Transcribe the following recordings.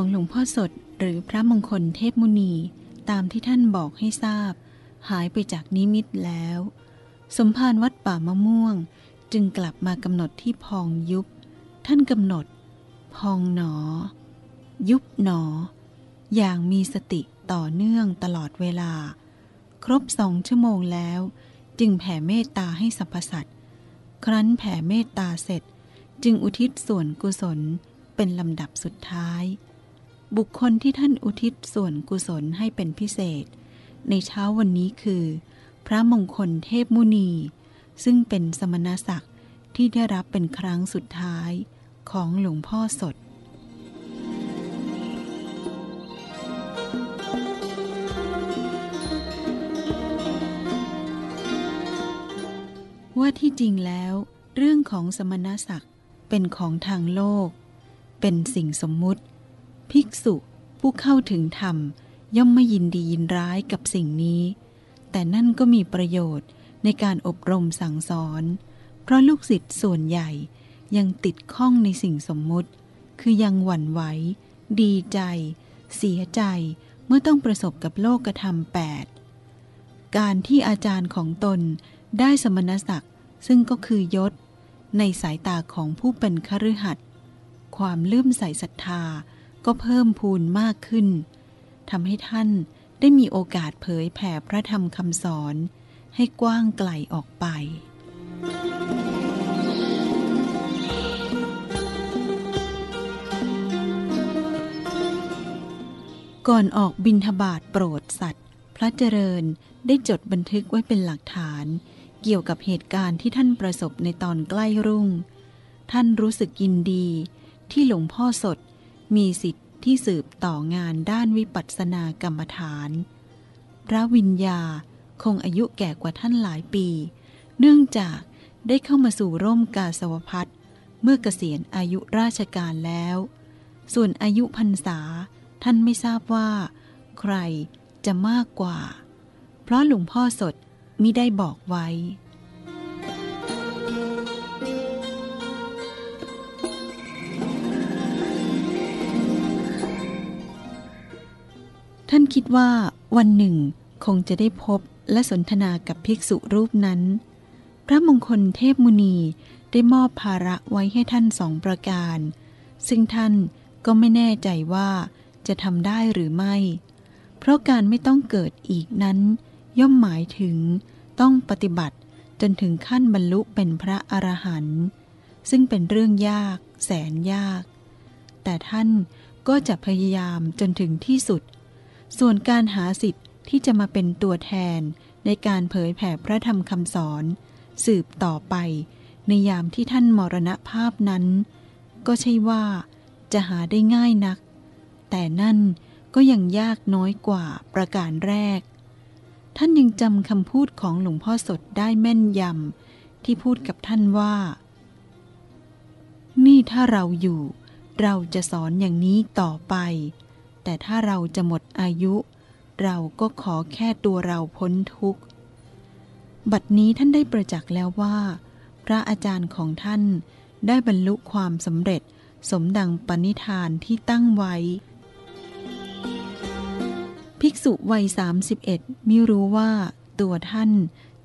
ของหลวงพ่อสดหรือพระมงคลเทพมุนี ตามที่ท่านบอกให้ทราบ หายไปจากนิมิตแล้ว สมภารวัดป่ามะม่วง จึงกลับมากำหนดที่พองยุบ ท่านกำหนด พองหนอ ยุบหนอ อย่างมีสติต่อเนื่องตลอดเวลา ครบสองชั่วโมงแล้ว จึงแผ่เมตตาให้สรรพสัตว์ครั้นแผ่เมตตาเสร็จ จึงอุทิศส่วนกุศลเป็นลำดับสุดท้าย บุคคลที่ท่านอุทิศส่วนกุศลให้เป็นพิเศษ ในเช้าวันนี้คือ พระมงคลเทพมุนี ซึ่งเป็นสมณศักดิ์ที่ได้รับเป็นครั้งสุดท้ายของหลวงพ่อสดว่าที่จริงแล้ว เรื่องของสมณศักดิ์เป็นของทางโลก เป็นสิ่งสมมุติ ภิกษุผู้เข้าถึงธรรมย่อมไม่ยินดียินร้ายกับสิ่งนี้ แต่นั่นก็มีประโยชน์ในการอบรมสั่งสอน เพราะลูกศิษย์ส่วนใหญ่ยังติดข้องในสิ่งสมมุติ คือยังหวั่นไหว ดีใจ เสียใจเมื่อต้องประสบกับโลกธรรมแปดการที่อาจารย์ของตนได้สมณศักดิ์ซึ่งก็คือยศ ในสายตาของผู้เป็นคฤหัสถ์ความเลื่อมใสศรัทธา ก็เพิ่มพูนมากขึ้นทำให้ท่านได้มีโอกาสเผยแผ่พระธรรมคำสอน ให้กว้างไกลออกไป ก่อนออกบินทบาทโปรดสัตว์ พระเจริญได้จดบันทึกไว้เป็นหลักฐาน เกี่ยวกับเหตุการณ์ที่ท่านประสบในตอนใกล้รุ่ง ท่านรู้สึกยินดีที่หลวงพ่อสด มีสิทธิ์ที่สืบต่องานด้านวิปัสสนากรรมฐาน พระวิญญาคงอายุแก่กว่าท่านหลายปี เนื่องจากได้เข้ามาสู่ร่มกาสวพัฒเมื่อเกษียณอายุราชการแล้ว ส่วนอายุพรรษาท่านไม่ทราบว่า ใครจะมากกว่า เพราะหลวงพ่อสดมิได้บอกไว้ คิดว่าวันหนึ่งคงจะได้พบและสนทนากับภิกษุรูปนั้น พระมงคลเทพมุนีได้มอบภาระไว้ให้ท่านสองประการ ซึ่งท่านก็ไม่แน่ใจว่าจะทำได้หรือไม่ เพราะการไม่ต้องเกิดอีกนั้น ย่อมหมายถึงต้องปฏิบัติจนถึงขั้นบรรลุเป็นพระอรหันต์ซึ่งเป็นเรื่องยากแสนยาก แต่ท่านก็จะพยายามจนถึงที่สุด ส่วนการหาสิทธิ์ที่จะมาเป็นตัวแทนในการเผยแผ่พระธรรมคำสอน สืบต่อไป ในยามที่ท่านมรณภาพนั้น ก็ใช่ว่าจะหาได้ง่ายนัก แต่นั่นก็ยังยากน้อยกว่าประการแรก ท่านยังจำคำพูดของหลวงพ่อสดได้แม่นยำที่พูดกับท่านว่า นี่ถ้าเราอยู่ เราจะสอนอย่างนี้ต่อไป แต่ถ้าเราจะหมดอายุ เราก็ขอแค่ตัวเราพ้นทุกข์ บัดนี้ท่านได้ประจักษ์แล้วว่า พระอาจารย์ของท่านได้บรรลุความสำเร็จสมดังปณิธานที่ตั้งไว้ ภิกษุวัย 31มิรู้ว่าตัวท่าน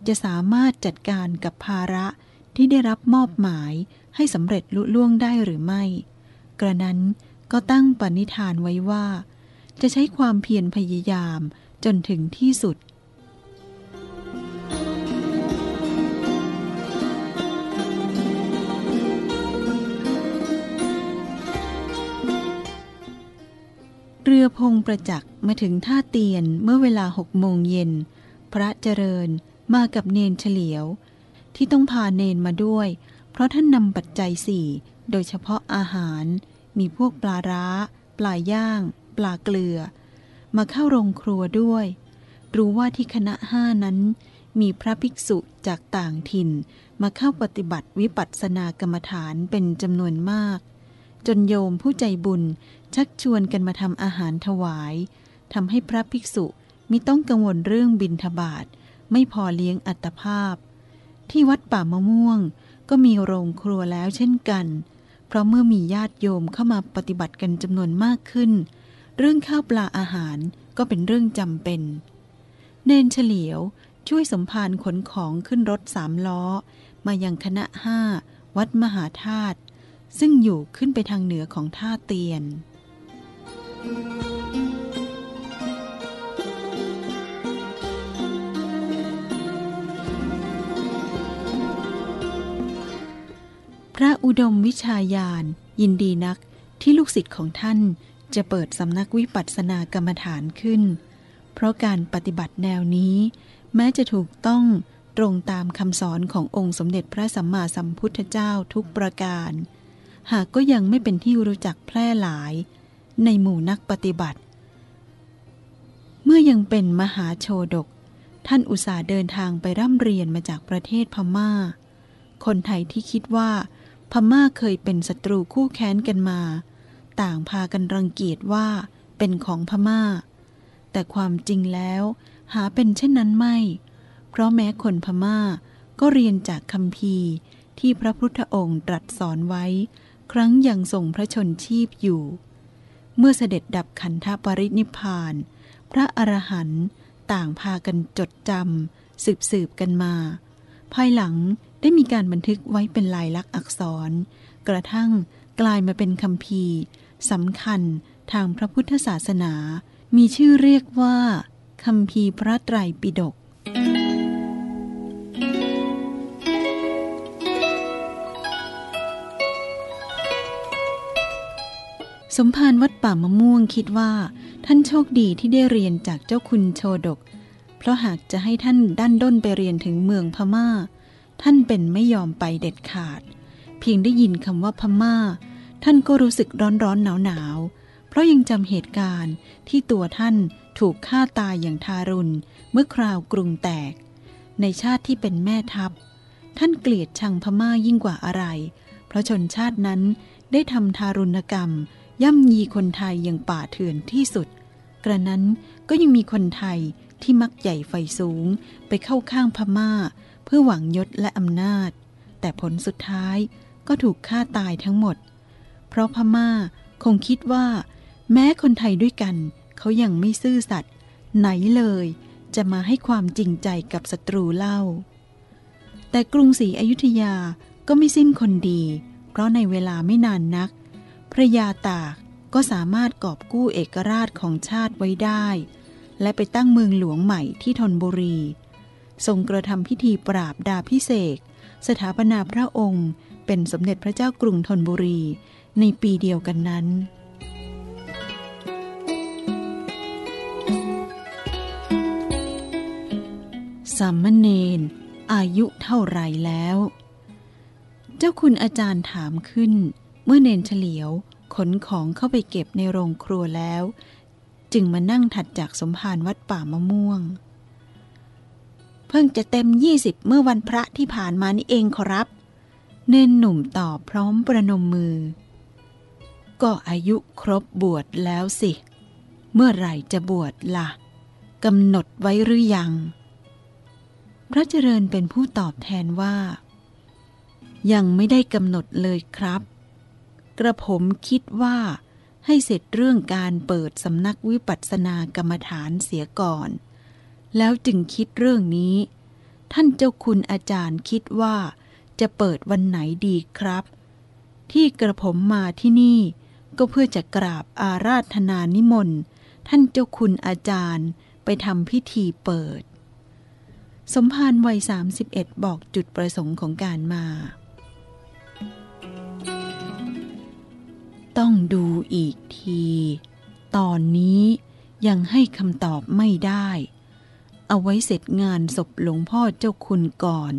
จะสามารถจัดการกับภาระที่ได้รับมอบหมายให้สำเร็จลุล่วงได้หรือไม่ กระนั้นก็ตั้งปณิธานไว้ว่า จะใช้ความเพียรพยายามจนถึงที่สุด เรือพงประจักษ์มาถึงท่าเตียนเมื่อเวลาหกโมงเย็น พระเจริญมากับเนนเฉลียว ที่ต้องพาเนนมาด้วย เพราะท่านนำปัจจัยสี่โดยเฉพาะอาหาร มีพวกปลาร้า ปลาย่าง ปลาเกลือ มาเข้าโรงครัวด้วย รู้ว่าที่คณะห้านั้น มีพระภิกษุจากต่างถิ่น มาเข้าปฏิบัติวิปัสสนากรรมฐานเป็นจำนวนมาก จนโยมผู้ใจบุญชักชวนกันมาทำอาหารถวายทำให้พระภิกษุมิต้องกังวลเรื่องบินทบาทไม่พอเลี้ยงอัตภาพ ที่วัดป่ามะม่วงก็มีโรงครัวแล้วเช่นกัน เพเพราะเมื่อมีญาติโยมเข้ามาปฏิบัติกันจำนวนมากขึ้น เรื่องข้าวปลาอาหารก็เป็นเรื่องจำเป็น เนนเฉลียวช่วยสมภารขนของขึ้นรถสามล้อ มายังคณะห้าวัดมหาธาตุซึ่งอยู่ขึ้นไปทางเหนือของท่าเตียน พระอุดมวิชายานยินดีนักที่ลูกศิษย์ของท่าน จะเปิดสำนักวิปัสสนากรรมฐานขึ้น เพราะการปฏิบัติแนวนี้ แม้จะถูกต้องตรงตามคำสอนขององค์สมเด็จพระสัมมาสัมพุทธเจ้าทุกประการ หากก็ยังไม่เป็นที่รู้จักแพร่หลาย ในหมู่นักปฏิบัติ เมื่อยังเป็นมหาโชดก ท่านอุตส่าห์เดินทางไปร่ำเรียนมาจากประเทศพม่า คนไทยที่คิดว่า พม่าเคยเป็นศัตรูคู่แค้นกันมา ต่างพากันรังเกียจว่าเป็นของพม่า แต่ความจริงแล้วหาเป็นเช่นนั้นไม่ เพราะแม้คนพม่าก็เรียนจากคำพีที่พระพุทธองค์ตรัสสอนไว้ ครั้งยังทรงพระชนชีพอยู่ เมื่อเสด็จดับขันธปรินิพาน พระอรหันต์ต่างพากันจดจำสืบสืบกันมา ภายหลังได้มีการบันทึกไว้เป็นลายลักษณ์อักษร กระทั่งกลายมาเป็นคำพี สำคัญทางพระพุทธศาสนา มีชื่อเรียกว่าคำพีพระไตรปิฎกสมภารวัดป่ามะม่วงคิดว่า ท่านโชคดีที่ได้เรียนจากเจ้าคุณโชดก เพราะหากจะให้ท่านด้านด้นไปเรียนถึงเมืองพม่า ท่านเป็นไม่ยอมไปเด็ดขาด เพียงได้ยินคำว่าพม่า ท่านก็รู้สึกร้อนร้อนหนาวหนาวเพราะยังจำเหตุการณ์ที่ตัวท่านถูกฆ่าตายอย่างทารุณ เมื่อคราวกรุงแตก ในชาติที่เป็นแม่ทัพ ท่านเกลียดชังพม่ายิ่งกว่าอะไร เพราะชนชาตินั้นได้ทำทารุณกรรม ย่ำยีคนไทยอย่างป่าเถื่อนที่สุด กระนั้นก็ยังมีคนไทยที่มักใหญ่ไฟสูงไปเข้าข้างพม่า เพื่อหวังยศและอำนาจ แต่ผลสุดท้ายก็ถูกฆ่าตายทั้งหมด เพราะพม่าคงคิดว่า แม้คนไทยด้วยกัน เขายังไม่ซื่อสัตย์ไหนเลย จะมาให้ความจริงใจกับศัตรูเล่า แต่กรุงศรีอยุธยาก็ไม่สิ้นคนดี เพราะในเวลาไม่นานนัก พระยาตากก็สามารถกอบกู้เอกราชของชาติไว้ได้ และไปตั้งเมืองหลวงใหม่ที่ธนบุรี ทรงกระทำพิธีปราบดาพิเศษสถาปนาพระองค์เป็นสมเด็จพระเจ้ากรุงธนบุรี ในปีเดียวกันนั้น สามเณรอายุเท่าไรแล้ว เจ้าคุณอาจารย์ถามขึ้น เมื่อเนนเฉลียวขนของเข้าไปเก็บในโรงครัวแล้ว จึงมานั่งถัดจากสมภารวัดป่ามะม่วง เพิ่งจะเต็มยี่สิบเมื่อวันพระที่ผ่านมานี่เองขอรับ เนนหนุ่มตอบพร้อมประนมมือ ก็อายุครบบวชแล้วสิ เมื่อไหร่จะบวชละ่ะกำหนดไว้หรือยัง พระเจริญเป็นผู้ตอบแทนว่า ยังไม่ได้กำหนดเลยครับ กระผมคิดว่าให้เสร็จเรื่องการเปิดสำนักวิปัสสนากรรมฐานเสียก่อน แล้วจึงคิดเรื่องนี้ ท่านเจ้าคุณอาจารย์คิดว่าจะเปิดวันไหนดีครับ ที่กระผมมาที่นี่ ก็เพื่อจะกราบอาราธนานิมนต์ ท่านเจ้าคุณอาจารย์ไปทำพิธีเปิด สมภารวัย 31 บอกจุดประสงค์ของการมา ต้องดูอีกที ตอนนี้ยังให้คำตอบไม่ได้ เอาไว้เสร็จงานศพหลวงพ่อเจ้าคุณก่อน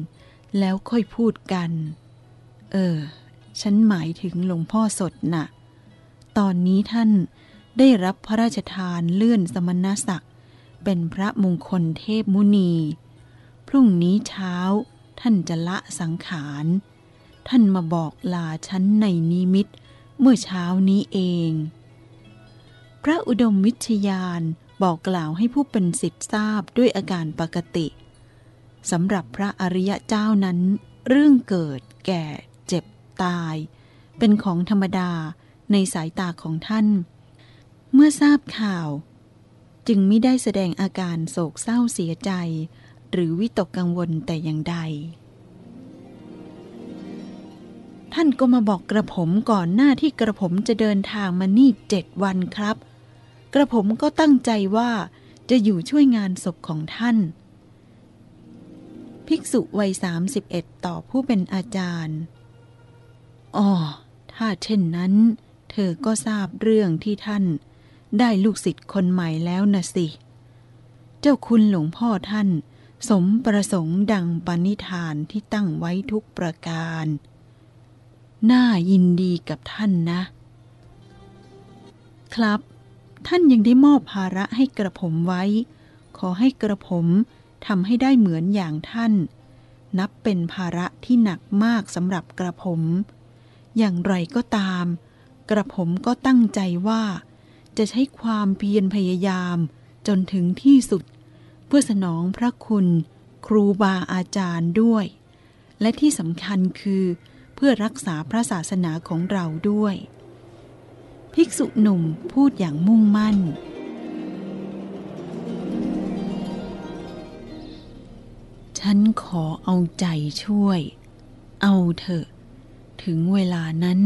แล้วค่อยพูดกัน เออ ฉันหมายถึงหลวงพ่อสดนะ่ะ ตอนนี้ท่านได้รับพระราชทานเลื่อนสมณศักดิ์เป็นพระมงคลเทพมุนี พรุ่งนี้เช้าท่านจะละสังขาร ท่านมาบอกลาฉันในนิมิตเมื่อเช้านี้เอง พระอุดมวิชยานบอกกล่าวให้ผู้เป็นสิทธิ์ทราบด้วยอาการปกติสำหรับพระอริยเจ้านั้น เรื่องเกิดแก่เจ็บตาย เป็นของธรรมดา ในสายตาของท่าน เมื่อทราบข่าว จึงไม่ได้แสดงอาการโศกเศร้าเสียใจ หรือวิตกกังวลแต่อย่างใด ท่านก็มาบอกกระผมก่อนหน้าที่กระผมจะเดินทางมานี่เจ็ดวันครับ กระผมก็ตั้งใจว่าจะอยู่ช่วยงานศพของท่าน ภิกษุวัยสามสิบเอ็ดต่อผู้เป็นอาจารย์อ๋อถ้าเช่นนั้น เธอก็ทราบเรื่องที่ท่าน ได้ลูกศิษย์คนใหม่แล้วนะสิ เจ้าคุณหลวงพ่อท่าน สมประสงค์ดังปณิธานที่ตั้งไว้ทุกประการ น่ายินดีกับท่านนะ ครับ ท่านยังได้มอบภาระให้กระผมไว้ ขอให้กระผมทำให้ได้เหมือนอย่างท่าน นับเป็นภาระที่หนักมากสำหรับกระผม อย่างไรก็ตาม กระผมก็ตั้งใจว่า จะใช้ความเพียรพยายามจนถึงที่สุด เพื่อสนองพระคุณครูบาอาจารย์ด้วย และที่สำคัญคือเพื่อรักษาพระศาสนาของเราด้วย ภิกษุหนุ่มพูดอย่างมุ่งมั่น ฉันขอเอาใจช่วย เอาเถอะ ถึงเวลานั้น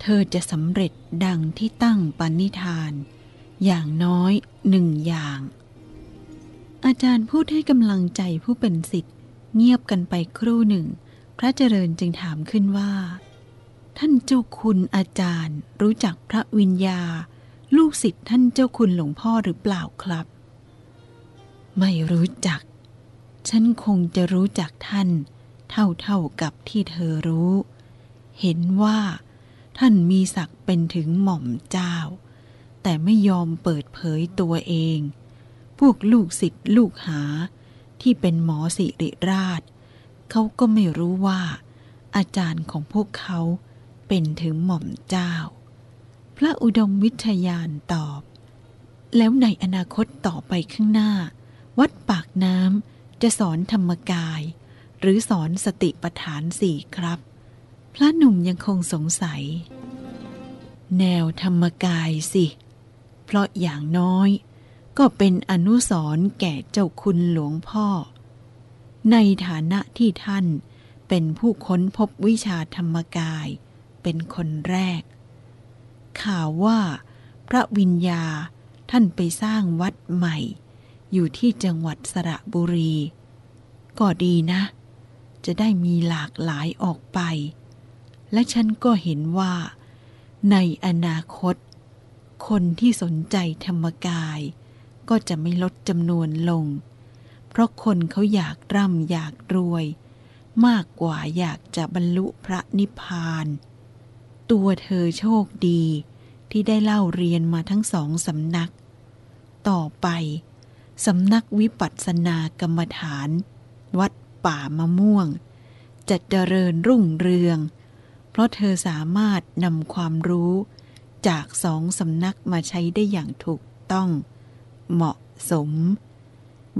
เธอจะสำเร็จดังที่ตั้งปณิธาน อย่างน้อยหนึ่งอย่าง อาจารย์พูดให้กำลังใจผู้เป็นสิทธิ์เงียบกันไปครู่หนึ่ง พระเจริญจึงถามขึ้นว่า ท่านเจ้าคุณอาจารย์รู้จักพระวิญญา ลูกศิษย์ท่านเจ้าคุณหลวงพ่อหรือเปล่าครับ ไม่รู้จัก ฉันคงจะรู้จักท่าน เท่าๆกับที่เธอรู้ เห็นว่า ท่านมีศักดิ์เป็นถึงหม่อมเจ้า แต่ไม่ยอมเปิดเผยตัวเอง พวกลูกศิษย์ลูกหา ที่เป็นหมอสิริราช เขาก็ไม่รู้ว่า อาจารย์ของพวกเขาเป็นถึงหม่อมเจ้า พระอุดมวิทยานตอบ แล้วในอนาคตต่อไปข้างหน้า วัดปากน้ำจะสอนธรรมกาย หรือสอนสติปัฏฐานสี่ครับ พระหนุ่มยังคงสงสัย แนวธรรมกายสิ เพราะอย่างน้อย ก็เป็นอนุสรณ์แก่เจ้าคุณหลวงพ่อ ในฐานะที่ท่านเป็นผู้ค้นพบวิชาธรรมกายเป็นคนแรก ข่าวว่า พระวิญญาท่านไปสร้างวัดใหม่ อยู่ที่จังหวัดสระบุรี ก็ดีนะ จะได้มีหลากหลายออกไป และฉันก็เห็นว่า ในอนาคต คนที่สนใจธรรมกาย ก็จะไม่ลดจำนวนลง เพราะคนเขาอยากร่ำอยากรวย มากกว่าอยากจะบรรลุพระนิพพาน ตัวเธอโชคดีที่ได้เล่าเรียนมาทั้งสองสำนัก ต่อไปสำนักวิปัสสนากรรมฐาน วัดป่ามะม่วง จะเจริญรุ่งเรือง เพราะเธอสามารถนำความรู้จากสองสำนักมาใช้ได้อย่างถูกต้อง เหมาะสม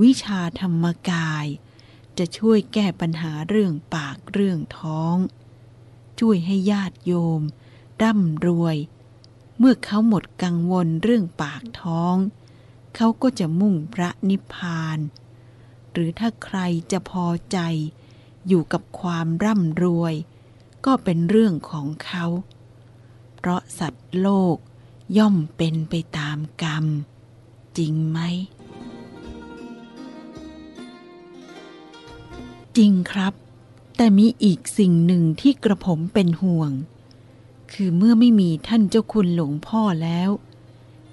วิชาธรรมกาย จะช่วยแก้ปัญหาเรื่องปากเรื่องท้อง ช่วยให้ญาติโยม ร่ำรวย เมื่อเขาหมดกังวลเรื่องปากท้อง เขาก็จะมุ่งพระนิพพาน หรือถ้าใครจะพอใจ อยู่กับความร่ำรวย ก็เป็นเรื่องของเขา เพราะสัตว์โลกย่อมเป็นไปตามกรรม จริงไหม จริงครับ แต่มีอีกสิ่งหนึ่งที่กระผมเป็นห่วง คือเมื่อไม่มีท่านเจ้าคุณหลวงพ่อแล้ว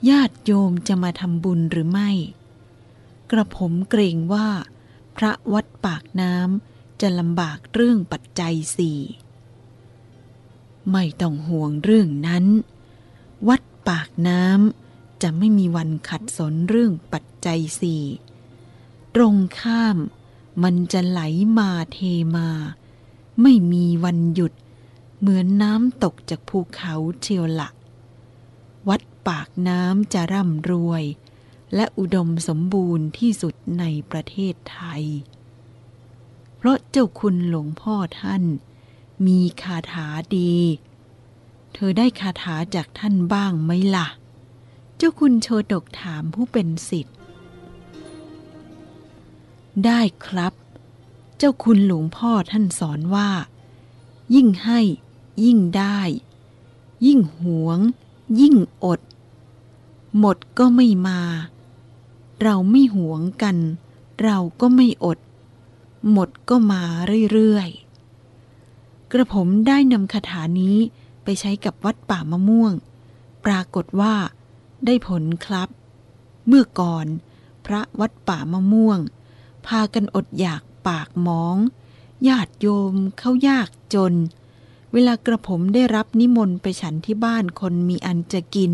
ญาติโยมจะมาทำบุญหรือไม่ กระผมเกรงว่า พระวัดปากน้ำจะลำบากเรื่องปัจจัยสี่ ไม่ต้องห่วงเรื่องนั้น วัดปากน้ำจะไม่มีวันขัดสนเรื่องปัจจัยสี่ตรงข้ามมันจะไหลมาเทมา ไม่มีวันหยุด เหมือนน้ำตกจากภูเขาเชียวละวัดปากน้ำจะร่ำรวย และอุดมสมบูรณ์ที่สุดในประเทศไทย เพราะเจ้าคุณหลวงพ่อท่าน มีคาถาดี เธอได้คาถาจากท่านบ้างไหมล่ะ เจ้าคุณโชดกถามผู้เป็นสิทธิ์ ได้ครับ เจ้าคุณหลวงพ่อท่านสอนว่า ยิ่งให้ ยิ่งได้ ยิ่งหวง ยิ่งอด หมดก็ไม่มา เราไม่หวงกัน เราก็ไม่อด หมดก็มาเรื่อยๆ กระผมได้นำคาถานี้ไปใช้กับวัดป่ามะม่วง ปรากฏว่า ได้ผลครับ เมื่อก่อน พระวัดป่ามะม่วง พากันอดอยากปากมอง ญาติโยมเข้ายากจน เวลากระผมได้รับนิมนต์ไปฉันที่บ้านคนมีอันจะกิน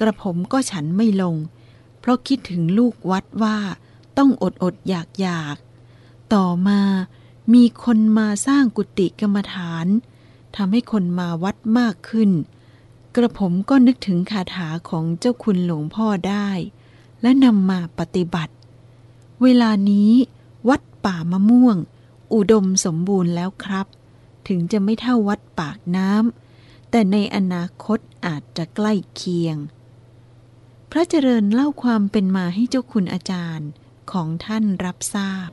กระผมก็ฉันไม่ลง เพราะคิดถึงลูกวัดว่าต้องอดอดอยากอยาก ต่อมา มีคนมาสร้างกุฏิกรรมฐานทำให้คนมาวัดมากขึ้น กระผมก็นึกถึงคาถาของเจ้าคุณหลวงพ่อได้ และนำมาปฏิบัติ เวลานี้ วัดป่ามะม่วง อุดมสมบูรณ์แล้วครับ ถึงจะไม่เท่าวัดปากน้ำแต่ในอนาคตอาจจะใกล้เคียง พระเจริญเล่าความเป็นมาให้เจ้าคุณอาจารย์ของท่านรับทราบ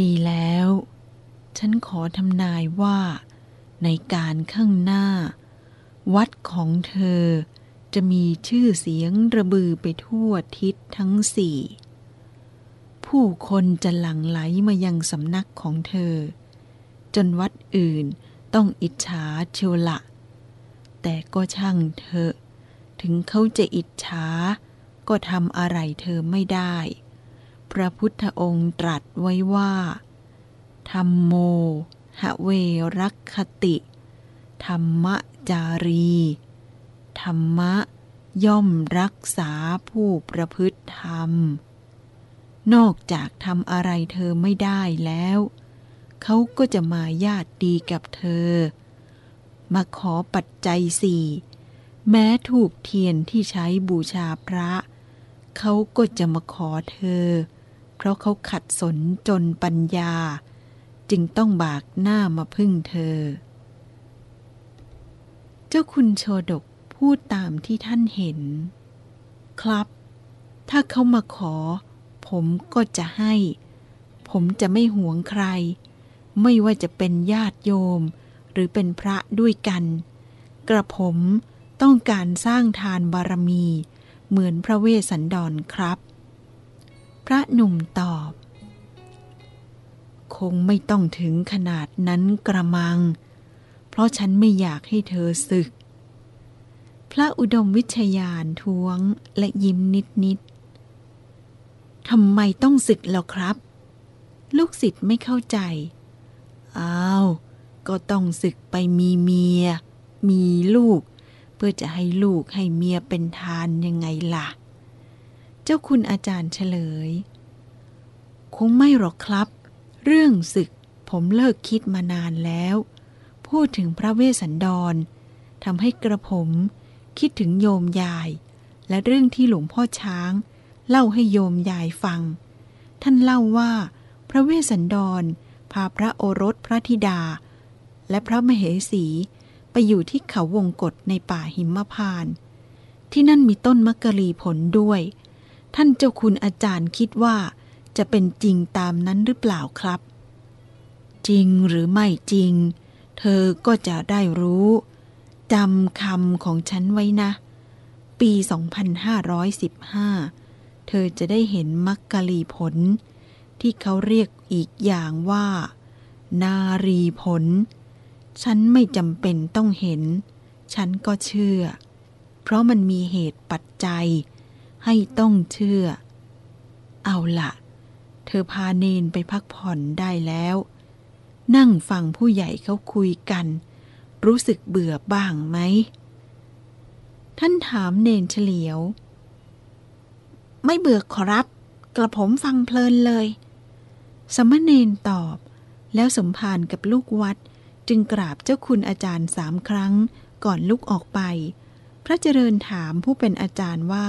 ดีแล้ว ฉันขอทำนายว่า ในการข้างหน้า วัดของเธอจะมีชื่อเสียงระบือไปทั่วทิศทั้งสี่ ผู้คนจะหลั่งไหลมายังสำนักของเธอ จนวัดอื่นต้องอิจฉาเชียวละ แต่ก็ช่างเถอะ ถึงเขาจะอิจฉาก็ทำอะไรเธอไม่ได้ พระพุทธองค์ตรัสไว้ว่าธรรมโม หะเวรักคติ ธรรมจารี ธรรมะ ย่อมรักษาผู้ประพฤติธรรม นอกจากทำอะไรเธอไม่ได้แล้ว เขาก็จะมาญาติดีกับเธอ มาขอปัจจัยสี่แม้ถูกเทียนที่ใช้บูชาพระ เขาก็จะมาขอเธอเพราะเขาขัดสนจนปัญญา จึงต้องบากหน้ามาพึ่งเธอ เจ้าคุณโชดกพูดตามที่ท่านเห็น ครับ ถ้าเขามาขอ ผมก็จะให้ ผมจะไม่หวงใคร ไม่ว่าจะเป็นญาติโยม หรือเป็นพระด้วยกัน กระผมต้องการสร้างทานบารมี เหมือนพระเวสสันดรครับ พระหนุ่มตอบ คงไม่ต้องถึงขนาดนั้นกระมัง เพราะฉันไม่อยากให้เธอศึก พระอุดมวิชยานท้วงและยิ้มนิดนิดทำไมต้องศึกแล้วครับ ลูกศิษย์ไม่เข้าใจ อ้าว ก็ต้องศึกไปมีเมีย มีลูก เพื่อจะให้ลูกให้เมียเป็นทานยังไงล่ะ จ้าคุณอาจารย์เฉลย คงไม่หรอกครับ เรื่องศึกผมเลิกคิดมานานแล้ว พูดถึงพระเวสสันดรทำให้กระผมคิดถึงโยมยาย และเรื่องที่หลวงพ่อช้าง เล่าให้โยมยายฟัง ท่านเล่าว่า พระเวสสันดร พาพระโอรสพระธิดา และพระมเหสี ไปอยู่ที่เขาวงกฏในป่าหิมพาน ที่นั่นมีต้นมะกะลีผลด้วย ท่านเจ้าคุณอาจารย์คิดว่า จะเป็นจริงตามนั้นหรือเปล่าครับ จริงหรือไม่จริง เธอก็จะได้รู้จำคำของฉันไว้นะ ปี 2515 เธอจะได้เห็นมักกะลีผล ที่เขาเรียกอีกอย่างว่า นารีผล ฉันไม่จำเป็นต้องเห็น ฉันก็เชื่อ เพราะมันมีเหตุปัจจัย ให้ต้องเชื่อ เอาละเธอพาเนนไปพักผ่อนได้แล้ว นั่งฟังผู้ใหญ่เขาคุยกัน รู้สึกเบื่อบ้างไหม ท่านถามเนนเฉลียว ไม่เบื่อขอรับ กระผมฟังเพลินเลย สมณเณรตอบ แล้วสมภารกับลูกวัดจึงกราบเจ้าคุณอาจารย์สามครั้งก่อนลุกออกไป พระเจริญถามผู้เป็นอาจารย์ว่า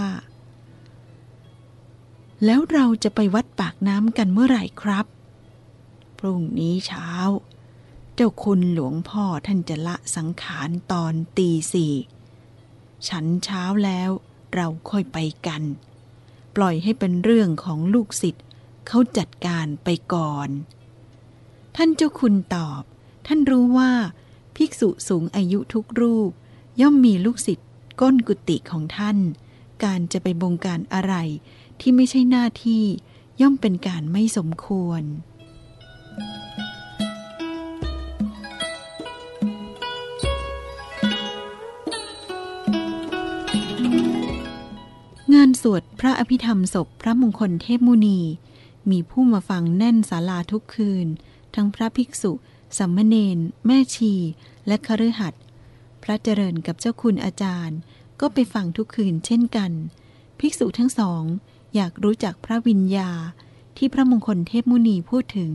แล้วเราจะไปวัดปากน้ำกันเมื่อไหร่ครับ พรุ่งนี้เช้า เจ้าคุณหลวงพ่อท่านจะละสังขารตอนตีสี่ฉันเช้าแล้วเราค่อยไปกัน ปล่อยให้เป็นเรื่องของลูกศิษย์เขาจัดการไปก่อน ท่านเจ้าคุณตอบ ท่านรู้ว่า ภิกษุสูงอายุทุกรูป ย่อมมีลูกศิษย์ก้นกุฏิของท่าน การจะไปบงการอะไร ที่ไม่ใช่หน้าที่ย่อมเป็นการไม่สมควร งานสวดพระอภิธรรมศพพระมงคลเทพมุนี มีผู้มาฟังแน่นศาลาทุกคืน ทั้งพระภิกษุสัมมเนนแม่ชี และคฤหัสถ์พระเจริญกับเจ้าคุณอาจารย์ ก็ไปฟังทุกคืนเช่นกัน ภิกษุทั้งสอง อยากรู้จักพระวิญญาที่พระมงคลเทพมุนีพูดถึง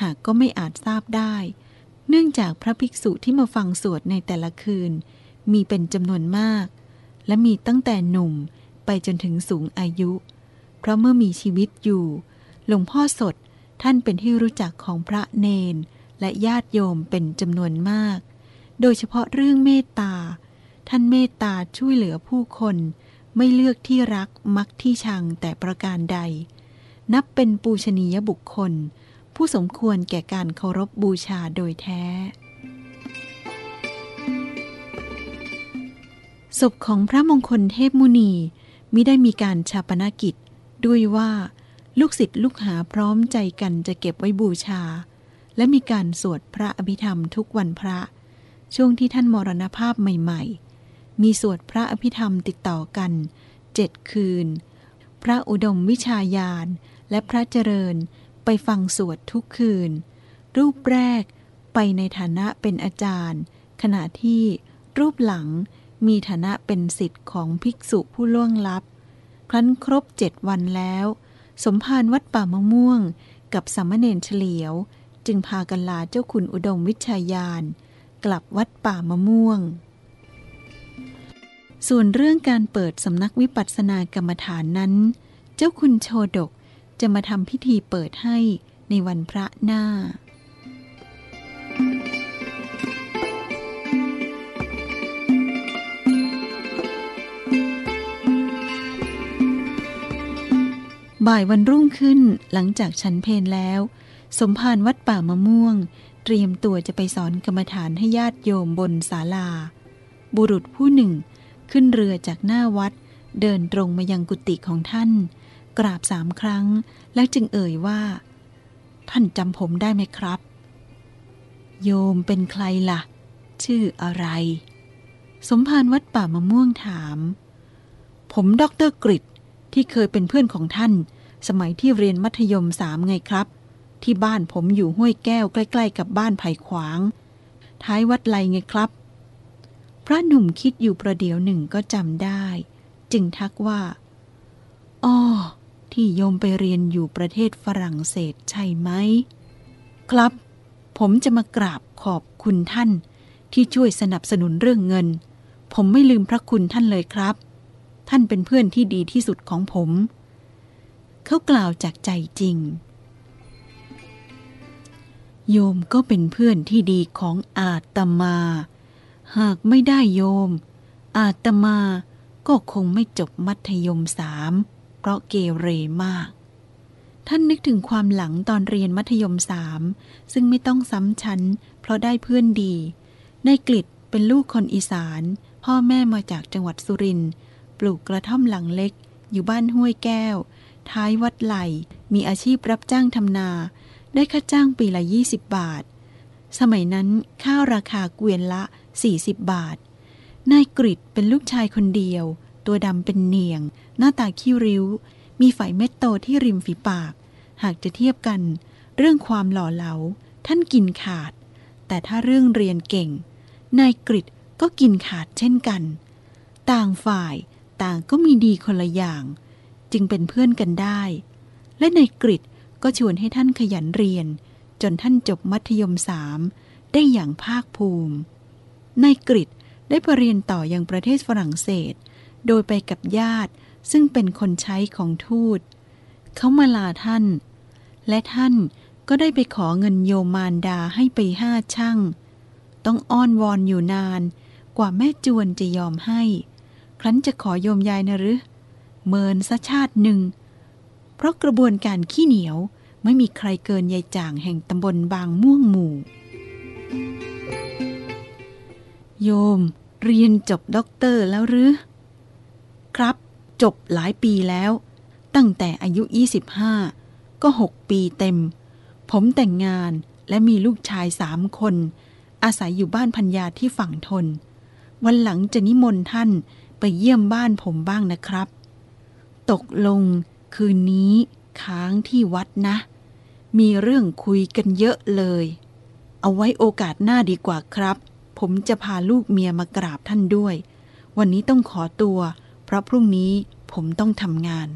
หากก็ไม่อาจทราบได้ เนื่องจากพระภิกษุที่มาฟังสวดในแต่ละคืน มีเป็นจำนวนมาก และมีตั้งแต่หนุ่มไปจนถึงสูงอายุ เพราะเมื่อมีชีวิตอยู่ หลวงพ่อสดท่านเป็นที่รู้จักของพระเนน และญาติโยมเป็นจำนวนมาก โดยเฉพาะเรื่องเมตตา ท่านเมตตาช่วยเหลือผู้คน ไม่เลือกที่รักมักที่ชังแต่ประการใด นับเป็นปูชนียบุคคล ผู้สมควรแก่การเคารพบบูชาโดยแท้ ศพของพระมงคลเทพมุนีมิได้มีการชาปนกิจ ด้วยว่าลูกศิษย์ลูกหาพร้อมใจกันจะเก็บไว้บูชา และมีการสวดพระอภิธรรมทุกวันพระ ช่วงที่ท่านมรณภาพใหม่ ๆ มีสวดพระอภิธรรมติดต่อกันเจ็ดคืน พระอุดมวิชาญาณและพระเจริญไปฟังสวดทุกคืน รูปแรกไปในฐานะเป็นอาจารย์ ขณะที่รูปหลังมีฐานะเป็นสิทธิ์ของภิกษุผู้ล่วงลับ ครั้นครบเจ็ดวันแล้ว สมภารวัดป่ามะม่วง กับสามเณรเฉลียว จึงพากันลาเจ้าคุณอุดมวิชายาน กลับวัดป่ามะม่วง ส่วนเรื่องการเปิดสำนักวิปัสสนากรรมฐานนั้น เจ้าคุณโชดกจะมาทำพิธีเปิดให้ในวันพระหน้า บ่ายวันรุ่งขึ้นหลังจากฉันเพลแล้ว สมภารวัดป่ามะม่วง เตรียมตัวจะไปสอนกรรมฐานให้ญาติโยมบนศาลา บุรุษผู้หนึ่ง ขึ้นเรือจากหน้าวัด เดินตรงมายังกุฏิของท่าน กราบสามครั้ง แล้วจึงเอ่ยว่า ท่านจำผมได้ไหมครับ โยมเป็นใครล่ะ ชื่ออะไร สมภารวัดป่ามะม่วงถาม ผมด็อกเตอร์กริดที่เคยเป็นเพื่อนของท่าน สมัยที่เรียนมัธยมสามไงครับ ที่บ้านผมอยู่ห้วยแก้วใกล้ ๆ กับบ้านไผ่ขวาง ท้ายวัดไลไงครับ พระหนุ่มคิดอยู่ประเดี๋ยวหนึ่งก็จำได้ จึงทักว่าอ๋อที่โยมไปเรียนอยู่ประเทศฝรั่งเศสใช่ไหม ครับ ผมจะมากราบขอบคุณท่าน ที่ช่วยสนับสนุนเรื่องเงิน ผมไม่ลืมพระคุณท่านเลยครับ ท่านเป็นเพื่อนที่ดีที่สุดของผม เขากล่าวจากใจจริง โยมก็เป็นเพื่อนที่ดีของอาตมา หากไม่ได้โยม อาตมาก็คงไม่จบมัธยมสามเพราะเกเรมาก ท่านนึกถึงความหลังตอนเรียนมัธยมสามซึ่งไม่ต้องซ้ำชั้น เพราะได้เพื่อนดีในกลิดเป็นลูกคนอีสาน พ่อแม่มาจากจังหวัดสุรินทร์ปลูกกระท่อมหลังเล็ก อยู่บ้านห้วยแก้ว ท้ายวัดไหลมีอาชีพรับจ้างทำนา ได้ค่าจ้างปีละ 20 บาท สมัยนั้นข้าวราคาเกวียนละ 40 บาท นายกริดเป็นลูกชายคนเดียว ตัวดำเป็นเนียง หน้าตาขี้ริ้ว มีไฝเม็ดโตที่ริมฝีปาก หากจะเทียบกัน เรื่องความหล่อเหลา ท่านกินขาด แต่ถ้าเรื่องเรียนเก่ง นายกริดก็กินขาดเช่นกัน ต่างฝ่ายต่างก็มีดีคนละอย่าง จึงเป็นเพื่อนกันได้ และนายกริดก็ชวนให้ท่านขยันเรียน จนท่านจบมัธยมสามได้อย่างภาคภูมิ นายกริดได้ไปเรียนต่ออยังประเทศฝรั่งเศส โดยไปกับญาติซึ่งเป็นคนใช้ของทูต เขามาลาท่าน และท่านก็ได้ไปขอเงินโยมารดาให้ไปห้าช่าง ต้องอ้อนวอนอยู่นาน กว่าแม่จวนจะยอมให้ ครั้นจะขอโยมยายนะหรือ เมินซะชาติหนึ่ง เพราะกระบวนการขี้เหนียวไม่มีใครเกินยายจ่างแห่งตำบลบางม่วงหมู่ โยม เรียนจบด็อกเตอร์แล้วหรือ ครับ จบหลายปีแล้ว ตั้งแต่อายุ 25 ก็ 6 ปีเต็ม ผมแต่งงานและมีลูกชายสามคน อาศัยอยู่บ้านพัญญาที่ฝั่งทน วันหลังจะนิมนต์ท่านไปเยี่ยมบ้านผมบ้างนะครับ ตกลงคืนนี้ค้างที่วัดนะ มีเรื่องคุยกันเยอะเลย เอาไว้โอกาสหน้าดีกว่าครับ ผมจะพาลูกเมียมากราบท่านด้วย วันนี้ต้องขอตัว เพราะพรุ่งนี้ผมต้องทำงาน